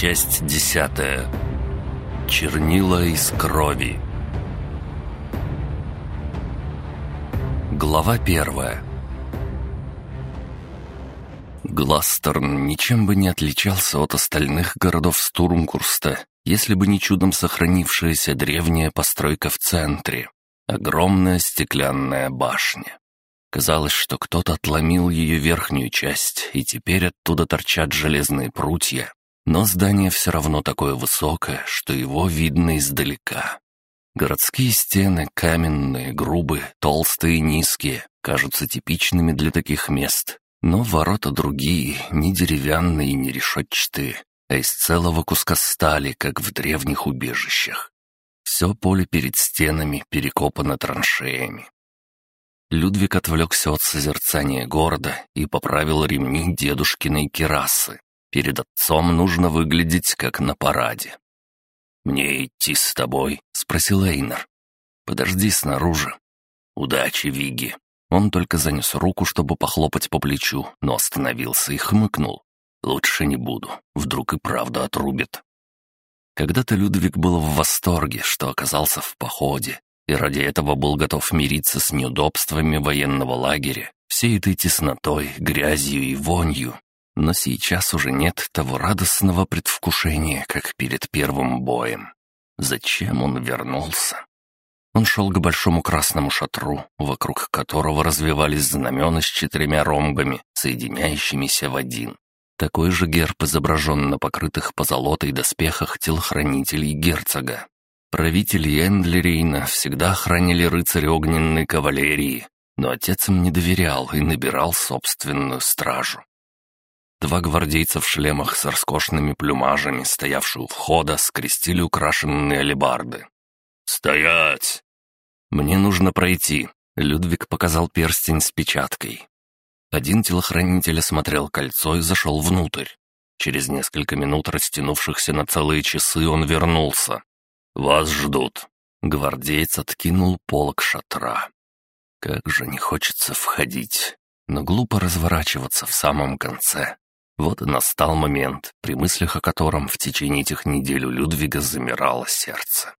Часть десятая. Чернила из крови. Глава первая. Гластерн ничем бы не отличался от остальных городов Стурмкурста, если бы не чудом сохранившаяся древняя постройка в центре. Огромная стеклянная башня. Казалось, что кто-то отломил ее верхнюю часть, и теперь оттуда торчат железные прутья. Но здание все равно такое высокое, что его видно издалека. Городские стены каменные, грубые, толстые и низкие, кажутся типичными для таких мест. Но ворота другие, не деревянные и не решетчатые, а из целого куска стали, как в древних убежищах. Все поле перед стенами перекопано траншеями. Людвиг отвлекся от созерцания города и поправил ремни дедушкиной керасы. Перед отцом нужно выглядеть как на параде. «Мне идти с тобой?» — спросил Эйнер. «Подожди снаружи». «Удачи, Виги». Он только занес руку, чтобы похлопать по плечу, но остановился и хмыкнул. «Лучше не буду. Вдруг и правда отрубит». Когда-то Людвиг был в восторге, что оказался в походе, и ради этого был готов мириться с неудобствами военного лагеря, всей этой теснотой, грязью и вонью. Но сейчас уже нет того радостного предвкушения, как перед первым боем. Зачем он вернулся? Он шел к большому красному шатру, вокруг которого развивались знамена с четырьмя ромбами, соединяющимися в один. Такой же герб изображен на покрытых позолотой доспехах телохранителей герцога. Правители Эндлерейна всегда охраняли рыцаря огненной кавалерии, но отец им не доверял и набирал собственную стражу. Два гвардейца в шлемах с роскошными плюмажами, стоявшие у входа, скрестили украшенные алебарды. «Стоять!» «Мне нужно пройти», — Людвиг показал перстень с печаткой. Один телохранитель осмотрел кольцо и зашел внутрь. Через несколько минут, растянувшихся на целые часы, он вернулся. «Вас ждут». Гвардеец откинул полок шатра. Как же не хочется входить, но глупо разворачиваться в самом конце. Вот и настал момент, при мыслях о котором в течение этих недель у Людвига замирало сердце.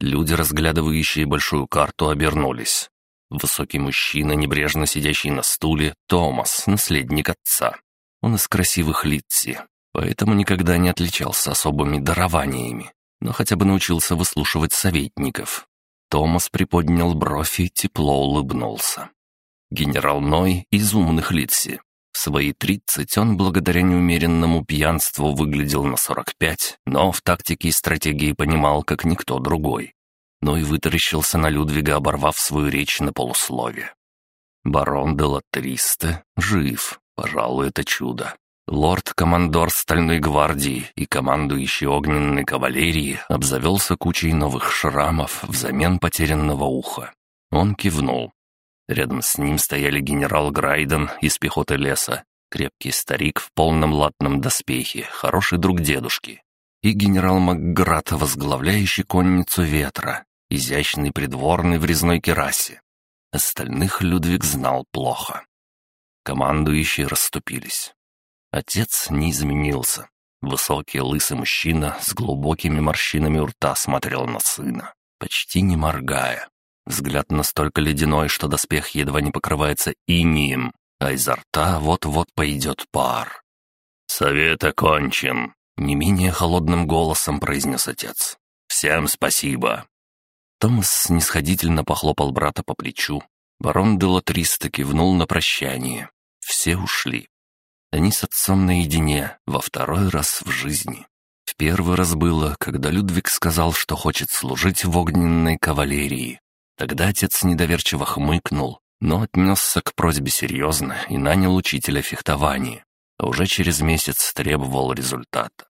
Люди, разглядывающие большую карту, обернулись. Высокий мужчина, небрежно сидящий на стуле, Томас, наследник отца. Он из красивых Литси, поэтому никогда не отличался особыми дарованиями но хотя бы научился выслушивать советников. Томас приподнял бровь и тепло улыбнулся. Генерал Ной из умных Литси. Свои тридцать он благодаря неумеренному пьянству выглядел на сорок пять, но в тактике и стратегии понимал, как никто другой. Ной вытаращился на Людвига, оборвав свою речь на полуслове. Барон де Латристе жив, пожалуй, это чудо. Лорд-командор Стальной гвардии и командующий огненной кавалерии обзавелся кучей новых шрамов взамен потерянного уха. Он кивнул. Рядом с ним стояли генерал Грайден из пехоты леса, крепкий старик в полном латном доспехе, хороший друг дедушки, и генерал Макград, возглавляющий конницу ветра, изящный придворный в резной керасе. Остальных Людвиг знал плохо. Командующие расступились. Отец не изменился. Высокий лысый мужчина с глубокими морщинами у рта смотрел на сына, почти не моргая. Взгляд настолько ледяной, что доспех едва не покрывается инием, а изо рта вот-вот пойдет пар. «Совет окончен», — не менее холодным голосом произнес отец. «Всем спасибо». Томас снисходительно похлопал брата по плечу. Барон Делатриста кивнул на прощание. Все ушли. Они с отцом наедине, во второй раз в жизни. В первый раз было, когда Людвиг сказал, что хочет служить в огненной кавалерии. Тогда отец недоверчиво хмыкнул, но отнесся к просьбе серьезно и нанял учителя фехтования. А уже через месяц требовал результата.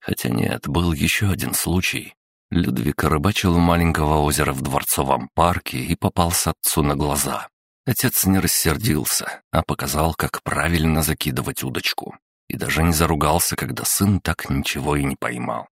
Хотя нет, был еще один случай. Людвиг рыбачил у маленького озера в Дворцовом парке и попался отцу на глаза. Отец не рассердился, а показал, как правильно закидывать удочку. И даже не заругался, когда сын так ничего и не поймал.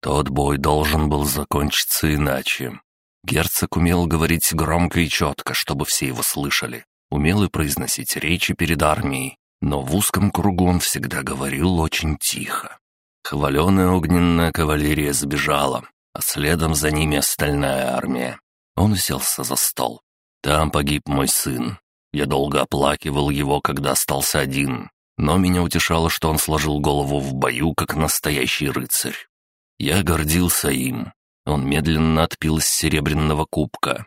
Тот бой должен был закончиться иначе. Герцог умел говорить громко и четко, чтобы все его слышали. Умел и произносить речи перед армией, но в узком кругу он всегда говорил очень тихо. Хваленая огненная кавалерия сбежала, а следом за ними остальная армия. Он уселся за стол. Там погиб мой сын. Я долго оплакивал его, когда остался один, но меня утешало, что он сложил голову в бою, как настоящий рыцарь. Я гордился им. Он медленно отпил из серебряного кубка.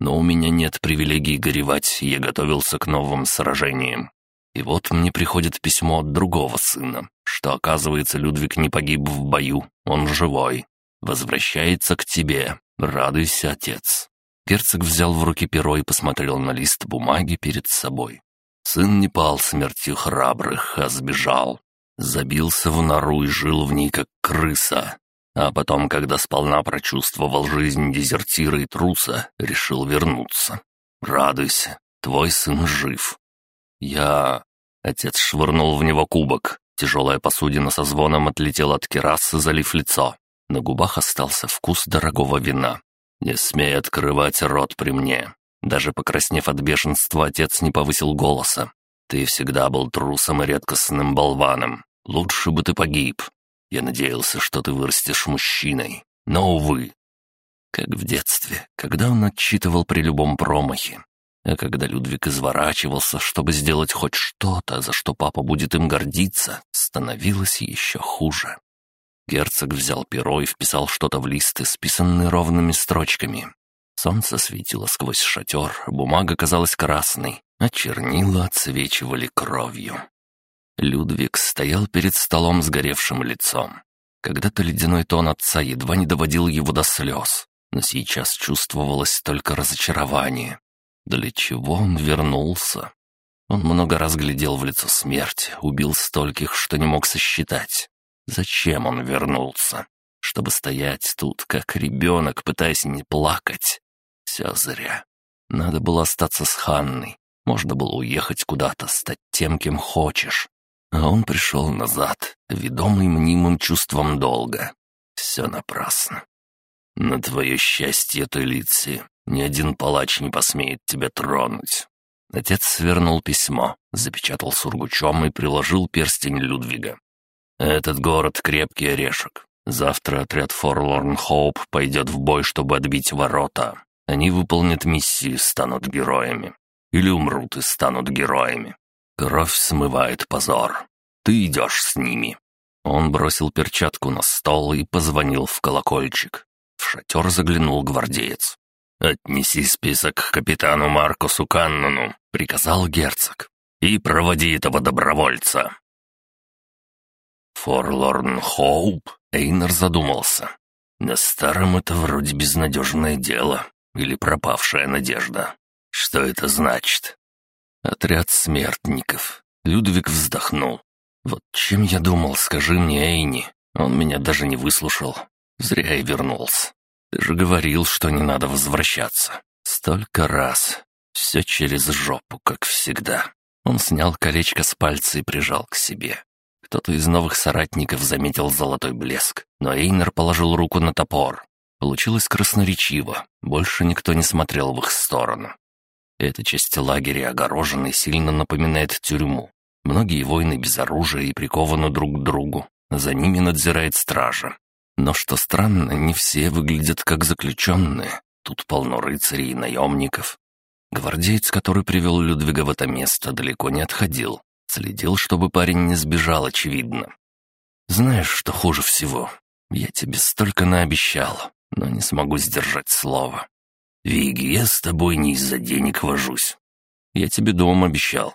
Но у меня нет привилегий горевать, я готовился к новым сражениям. И вот мне приходит письмо от другого сына, что, оказывается, Людвиг не погиб в бою, он живой. Возвращается к тебе. Радуйся, отец. Герцог взял в руки перо и посмотрел на лист бумаги перед собой. Сын не пал смертью храбрых, а сбежал. Забился в нору и жил в ней, как крыса. А потом, когда сполна прочувствовал жизнь дезертира и труса, решил вернуться. Радуйся, твой сын жив. Я... Отец швырнул в него кубок. Тяжелая посудина со звоном отлетела от керасы, залив лицо. На губах остался вкус дорогого вина. «Не смей открывать рот при мне». Даже покраснев от бешенства, отец не повысил голоса. «Ты всегда был трусом и редкостным болваном. Лучше бы ты погиб. Я надеялся, что ты вырастешь мужчиной. Но, увы». Как в детстве, когда он отчитывал при любом промахе. А когда Людвиг изворачивался, чтобы сделать хоть что-то, за что папа будет им гордиться, становилось еще хуже. Герцог взял перо и вписал что-то в лист, исписанный ровными строчками. Солнце светило сквозь шатер, бумага казалась красной, а чернила отсвечивали кровью. Людвиг стоял перед столом с горевшим лицом. Когда-то ледяной тон отца едва не доводил его до слез, но сейчас чувствовалось только разочарование. Для чего он вернулся? Он много раз глядел в лицо смерть, убил стольких, что не мог сосчитать. Зачем он вернулся? Чтобы стоять тут, как ребенок, пытаясь не плакать? Все зря. Надо было остаться с Ханной. Можно было уехать куда-то, стать тем, кем хочешь. А он пришел назад, ведомый мнимым чувством долга. Все напрасно. На твое счастье, ты лици, ни один палач не посмеет тебя тронуть. Отец свернул письмо, запечатал сургучом и приложил перстень Людвига. Этот город — крепкий орешек. Завтра отряд Форлорн Хоуп пойдет в бой, чтобы отбить ворота. Они выполнят миссию, станут героями. Или умрут и станут героями. Кровь смывает позор. Ты идешь с ними». Он бросил перчатку на стол и позвонил в колокольчик. В шатер заглянул гвардеец. «Отнеси список к капитану Маркусу Каннону», — приказал герцог. «И проводи этого добровольца. «Форлорн Хоуп?» Эйнер задумался. «На старом это вроде безнадежное дело. Или пропавшая надежда. Что это значит?» «Отряд смертников». Людвиг вздохнул. «Вот чем я думал, скажи мне, Эйни. Он меня даже не выслушал. Зря я вернулся. Ты же говорил, что не надо возвращаться. Столько раз. Все через жопу, как всегда». Он снял колечко с пальца и прижал к себе. Кто-то из новых соратников заметил золотой блеск, но Эйнер положил руку на топор. Получилось красноречиво, больше никто не смотрел в их сторону. Эта часть лагеря огорожена и сильно напоминает тюрьму. Многие воины без оружия и прикованы друг к другу. За ними надзирает стража. Но что странно, не все выглядят как заключенные. Тут полно рыцарей и наемников. Гвардеец, который привел Людвига в это место, далеко не отходил. Следил, чтобы парень не сбежал, очевидно. Знаешь, что хуже всего? Я тебе столько наобещал, но не смогу сдержать слово. Виги, я с тобой не из-за денег вожусь. Я тебе дом обещал.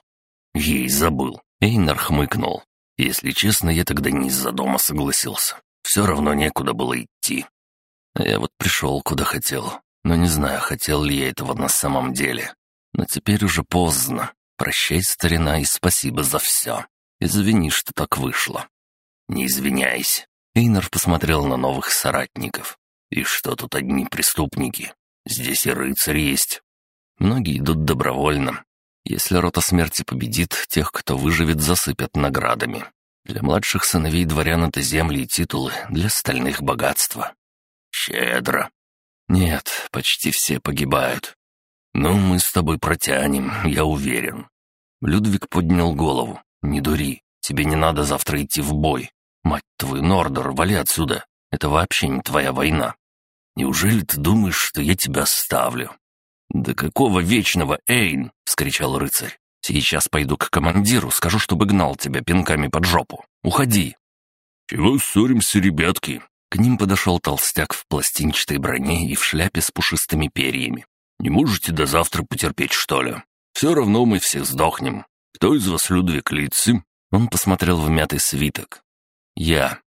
Ей забыл. Эйнар хмыкнул. Если честно, я тогда не из-за дома согласился. Все равно некуда было идти. А я вот пришел, куда хотел. Но не знаю, хотел ли я этого на самом деле. Но теперь уже поздно. Прощай, старина, и спасибо за все. Извини, что так вышло». «Не извиняйся». Эйнар посмотрел на новых соратников. «И что тут одни преступники? Здесь и рыцарь есть. Многие идут добровольно. Если рота смерти победит, тех, кто выживет, засыпят наградами. Для младших сыновей дворян это земли и титулы, для остальных богатства. Щедро. Нет, почти все погибают. «Ну, мы с тобой протянем, я уверен». Людвиг поднял голову. «Не дури, тебе не надо завтра идти в бой. «Мать твою, Нордер, вали отсюда! Это вообще не твоя война! Неужели ты думаешь, что я тебя оставлю?» «Да какого вечного, Эйн!» — вскричал рыцарь. «Сейчас пойду к командиру, скажу, чтобы гнал тебя пинками под жопу. Уходи!» «Чего ссоримся, ребятки?» К ним подошел толстяк в пластинчатой броне и в шляпе с пушистыми перьями. «Не можете до завтра потерпеть, что ли? Все равно мы все сдохнем. Кто из вас Людвиг Лици?» Он посмотрел в мятый свиток. «Я».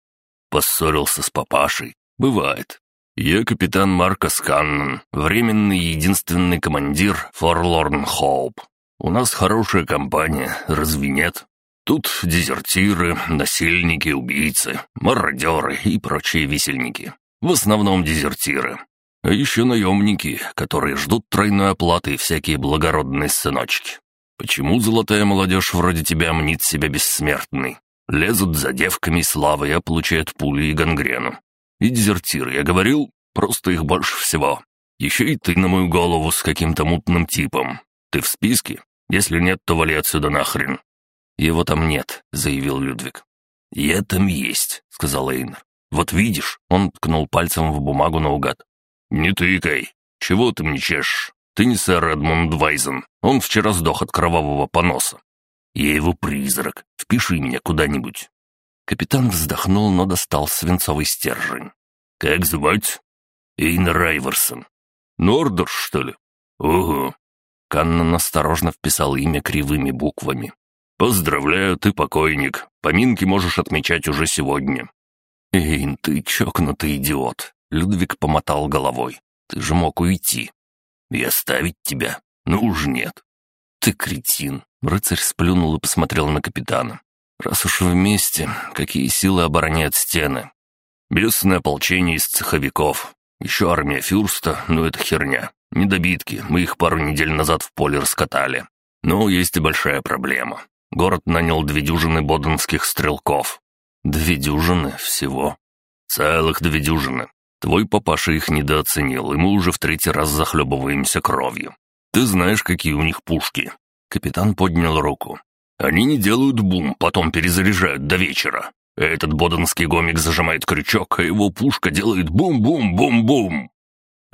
Поссорился с папашей. «Бывает. Я капитан Маркос Каннон, временный единственный командир Форлорн Хоуп. У нас хорошая компания, разве нет? Тут дезертиры, насильники, убийцы, мародеры и прочие висельники. В основном дезертиры. А еще наемники, которые ждут тройной оплаты и всякие благородные сыночки. Почему золотая молодежь вроде тебя мнит себя бессмертной? Лезут за девками и славой, а получают пули и гангрену. И дезертиры, я говорил, просто их больше всего. Еще и ты на мою голову с каким-то мутным типом. Ты в списке? Если нет, то вали отсюда нахрен». «Его там нет», — заявил Людвиг. «Я там есть», — сказал Эйнер. «Вот видишь», — он ткнул пальцем в бумагу наугад. «Не тыкай. Чего ты мне чешешь? Ты не сэр Эдмунд Вайзен. Он вчера сдох от кровавого поноса. Я его призрак. Впиши меня куда-нибудь». Капитан вздохнул, но достал свинцовый стержень. «Как звать?» «Эйнер Райверсон. «Нордер, что ли?» «Ого». Каннон осторожно вписал имя кривыми буквами. «Поздравляю, ты покойник. Поминки можешь отмечать уже сегодня». «Эйн, ты чокнутый идиот. Людвиг помотал головой. «Ты же мог уйти». «И оставить тебя? Ну уж нет». «Ты кретин!» Рыцарь сплюнул и посмотрел на капитана. «Раз уж вместе, какие силы обороняют стены?» «Бесное ополчение из цеховиков. Еще армия Фюрста, но это херня. Недобитки, мы их пару недель назад в поле раскатали. Но есть и большая проблема. Город нанял две дюжины боденских стрелков». «Две дюжины всего?» «Целых две дюжины. Твой папаша их недооценил, и мы уже в третий раз захлебываемся кровью. Ты знаешь, какие у них пушки?» Капитан поднял руку. «Они не делают бум, потом перезаряжают до вечера. Этот боденский гомик зажимает крючок, а его пушка делает бум-бум-бум-бум.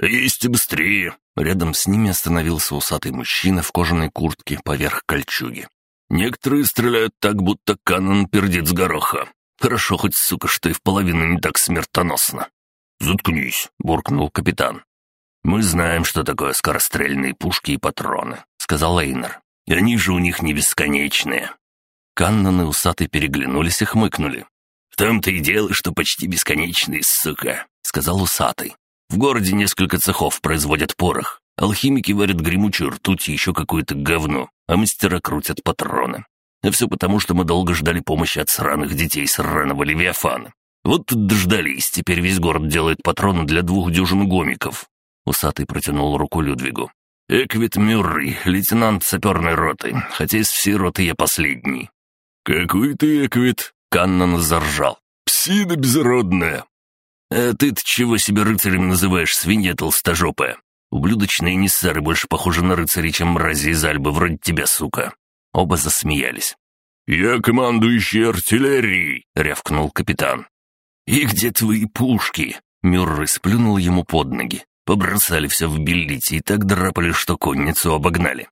Есть быстрее!» Рядом с ними остановился усатый мужчина в кожаной куртке поверх кольчуги. «Некоторые стреляют так, будто канон пердит с гороха. Хорошо хоть, сука, что и в половину не так смертоносно. «Заткнись», — буркнул капитан. «Мы знаем, что такое скорострельные пушки и патроны», — сказал Эйнер. «И они же у них не бесконечные». Каннон и Усатый переглянулись и хмыкнули. «В том-то и дело, что почти бесконечные, сука», — сказал Усатый. «В городе несколько цехов производят порох. Алхимики варят гремучую ртуть и еще какое-то говно, а мастера крутят патроны. А все потому, что мы долго ждали помощи от сраных детей сраного Левиафана. Вот тут дождались, теперь весь город делает патроны для двух дюжин гомиков». Усатый протянул руку Людвигу. «Эквит Мюррей, лейтенант саперной роты, хотя из всей роты я последний». «Какой ты Эквит?» — Каннон заржал. «Псина безродная!» «А ты-то чего себе рыцарем называешь, свинья толстожопая? Ублюдочные ниссары больше похожи на рыцарей, чем мрази из Альбы, вроде тебя, сука». Оба засмеялись. «Я командующий артиллерией!» — рявкнул капитан. «И где твои пушки?» Мюррей сплюнул ему под ноги. Побросали все в беллите и так драпали, что конницу обогнали.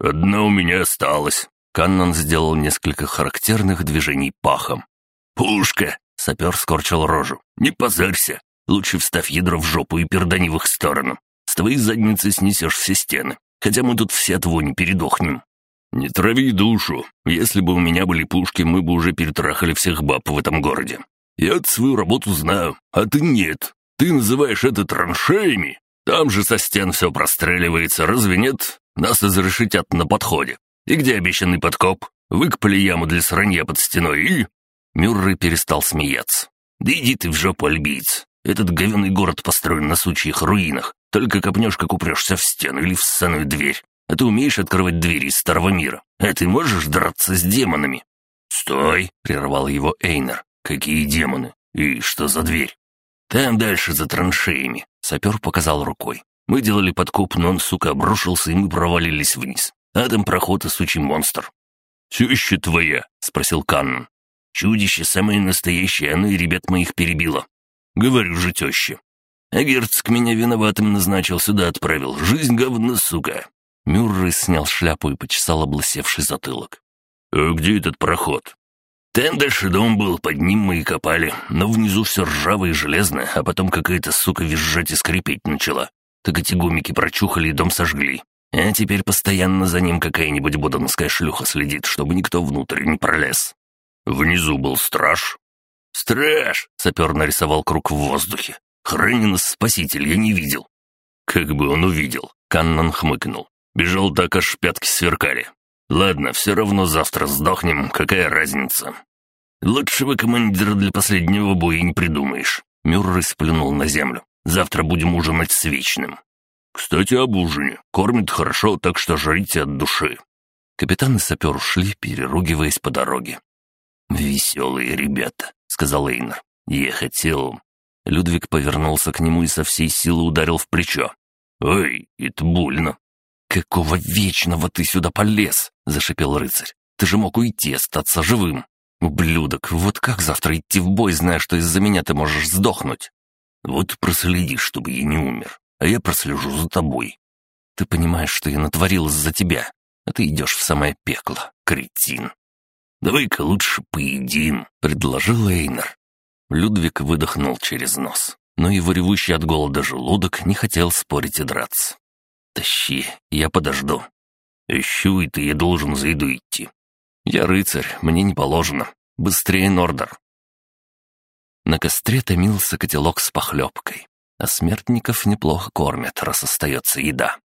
«Одна у меня осталась». Каннон сделал несколько характерных движений пахом. «Пушка!» — сапер скорчил рожу. «Не позорься. Лучше вставь ядро в жопу и пердани в их сторону. С твоей задницы снесешь все стены. Хотя мы тут все от вони передохнем». «Не трави душу. Если бы у меня были пушки, мы бы уже перетрахали всех баб в этом городе. Я свою работу знаю, а ты нет. Ты называешь это траншеями? Там же со стен все простреливается, разве нет? Нас изрешетят на подходе. И где обещанный подкоп? Выкопали яму для сранья под стеной и...» Мюррей перестал смеяться. «Да иди ты в жопу, альбиец. Этот говенный город построен на сучьих руинах. Только копнешь, как упрешься в стену или в ссаную дверь. А ты умеешь открывать двери из старого мира. А ты можешь драться с демонами?» «Стой!» — прервал его Эйнер. «Какие демоны? И что за дверь?» «Там дальше за траншеями», — сапер показал рукой. «Мы делали подкоп, но он, сука, обрушился, и мы провалились вниз. А там проход и сучий монстр». «Теща твоя?» — спросил Канн. Чудище самое настоящее, оно и ребят моих перебило. Говорю же теще. А герцог меня виноватым назначил, сюда отправил. Жизнь говно, сука. Мюррей снял шляпу и почесал облысевший затылок. «А где этот проход?» «Там дальше дом был, под ним мы и копали, но внизу все ржавое и железное, а потом какая-то сука визжать и скрипеть начала. Так эти гумики прочухали и дом сожгли. А теперь постоянно за ним какая-нибудь бодонская шлюха следит, чтобы никто внутрь не пролез. Внизу был страж». «Страж!» — сапер нарисовал круг в воздухе. «Хранен нас спаситель, я не видел». «Как бы он увидел?» — Каннон хмыкнул. Бежал так, аж пятки сверкали. Ладно, все равно завтра сдохнем, какая разница. Лучшего командира для последнего боя не придумаешь. Мюррей сплюнул на землю. Завтра будем ужинать с Вечным. Кстати, об ужине. Кормят хорошо, так что жрите от души. Капитан и сапер ушли, переругиваясь по дороге. «Веселые ребята», — сказал Эйнер. «Я хотел...» Людвиг повернулся к нему и со всей силы ударил в плечо. «Ой, это больно. «Какого вечного ты сюда полез?» — зашипел рыцарь. «Ты же мог уйти, остаться живым. Ублюдок, вот как завтра идти в бой, зная, что из-за меня ты можешь сдохнуть?» «Вот проследи, чтобы я не умер, а я прослежу за тобой». «Ты понимаешь, что я натворил из-за тебя, а ты идешь в самое пекло, кретин». «Давай-ка лучше поедим», — предложил Эйнер. Людвиг выдохнул через нос, но его ревущий от голода желудок не хотел спорить и драться. «Тащи, я подожду». «Ищу, и ты, я должен за еду идти». «Я рыцарь, мне не положено. Быстрее, Нордер». На костре томился котелок с похлебкой, а смертников неплохо кормят, раз остается еда.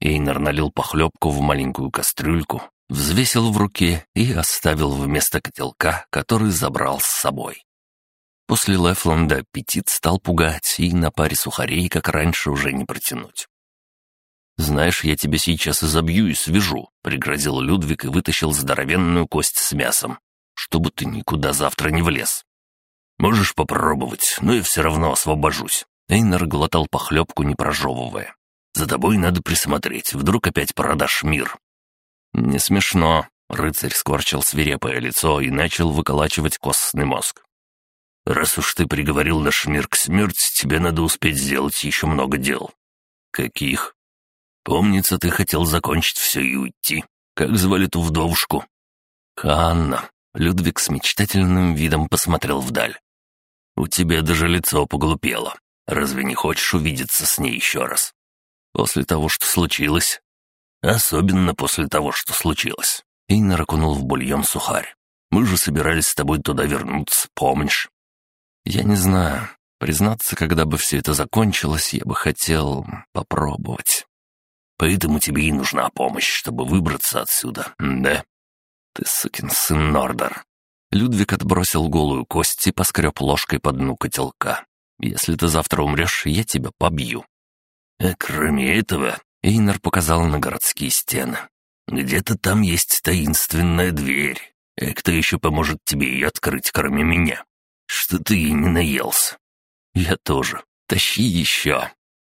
Эйнер налил похлебку в маленькую кастрюльку, взвесил в руке и оставил вместо котелка, который забрал с собой. После Лефланда аппетит стал пугать, и на паре сухарей, как раньше, уже не протянуть. «Знаешь, я тебя сейчас изобью и свяжу», — пригрозил Людвиг и вытащил здоровенную кость с мясом, «чтобы ты никуда завтра не влез». «Можешь попробовать, но я все равно освобожусь». Эйнер глотал похлебку, не прожевывая. «За тобой надо присмотреть, вдруг опять продашь мир». «Не смешно», — рыцарь скворчил свирепое лицо и начал выколачивать костный мозг. «Раз уж ты приговорил наш мир к смерти, тебе надо успеть сделать еще много дел». «Каких?» Помнится, ты хотел закончить все и уйти. Как звали ту вдовушку?» «Ханна». Людвиг с мечтательным видом посмотрел вдаль. «У тебя даже лицо поглупело. Разве не хочешь увидеться с ней еще раз?» «После того, что случилось?» «Особенно после того, что случилось». Эйнер окунул в бульон сухарь. «Мы же собирались с тобой туда вернуться, помнишь?» «Я не знаю. Признаться, когда бы все это закончилось, я бы хотел попробовать». Поэтому тебе и нужна помощь, чтобы выбраться отсюда, да?» «Ты сукин сын Нордер». Людвиг отбросил голую кость и поскреб ложкой по дну котелка. «Если ты завтра умрешь, я тебя побью». «А кроме этого...» — Эйнер показал на городские стены. «Где-то там есть таинственная дверь. И кто еще поможет тебе ее открыть, кроме меня? Что ты и не наелся?» «Я тоже. Тащи еще».